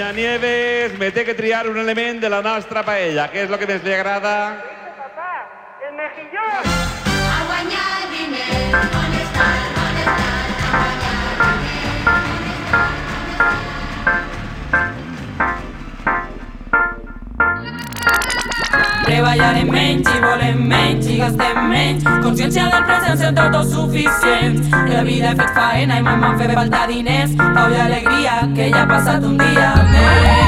Doña Nieves me té que triar un element de la nostra paella. Què és el que més li agrada? Papà, el mejillón. A guanyar diners, Treballarem menys i volem menys i gastem menys. Consciència del present sent autosuficient. Que la vida he fet faena i mai m'han fet falta diners. Pau i alegria, que ja ha passat un dia més.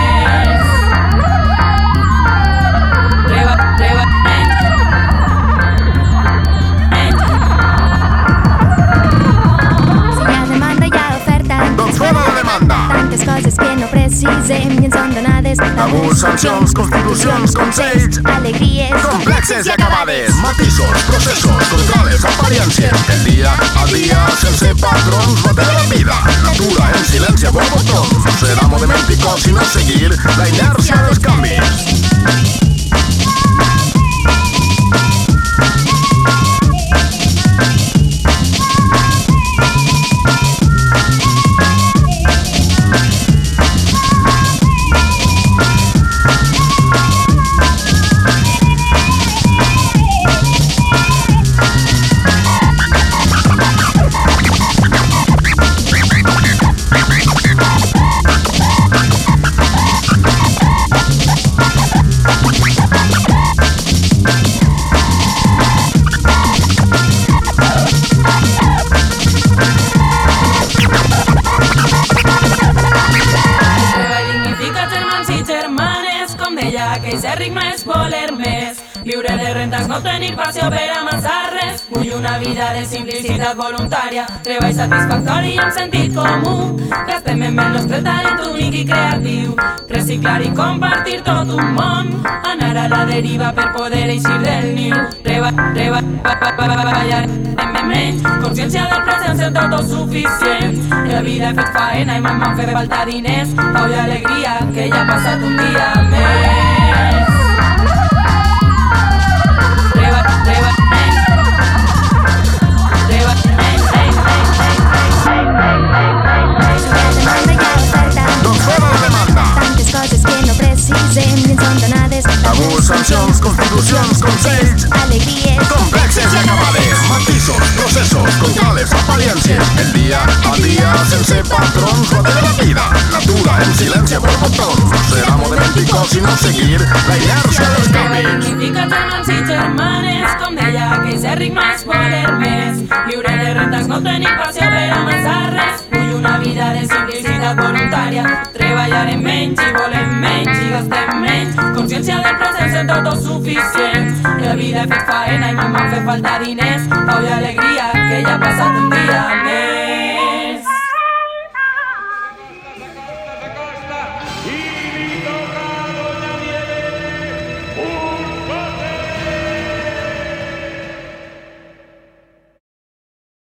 No precisem i ens són donades Tabús, sancions, constitucions, consells, Alegries complexes i acabades. Matisos, processos, controles, apariencias. El dia a dia, sense patrons, bater la vida. Natura en silenci a borbotons. Serà moviment picós i no seguir la inèrcia dels canvis. Voler més. Viure de rentes, no tenir passió per amassar res. Vull una vida de simplicitat voluntària, treball satisfactori amb sentit comú. Gastem en el nostre talent únic i creatiu. Reciclar i compartir tot un món. Anar a la deriva per poder eixir del niu. Treball, treball, pa, pa, pa, pa, ballar, menys. Consciència del present sent autosuficient. Que la vida he fet faena i mai m'han fet falta diners. Pau i alegria, que ja ha passat un dia més. Sancions, constitucions, consells, Alegries complexes i acabades. Matisos, processos, controles, apariencias. El dia a dia, sense patrons, bater la vida. Natura en silenci a borbotons. Serà moviment picós i no seguir la inèrcia dels canvis. Dignifica germans i germanes, com deia aquell ser ric no és voler més. Viure de rentes, no tenir passió per amassar res. Vull una vida de simplicitat voluntària. Treballarem menys i volem menys i gastem menys. Consciència del present sent autosuficient. Que la vida he fet faena i mai m'han fet falta diners. Pau i alegria, que ja ha passat un dia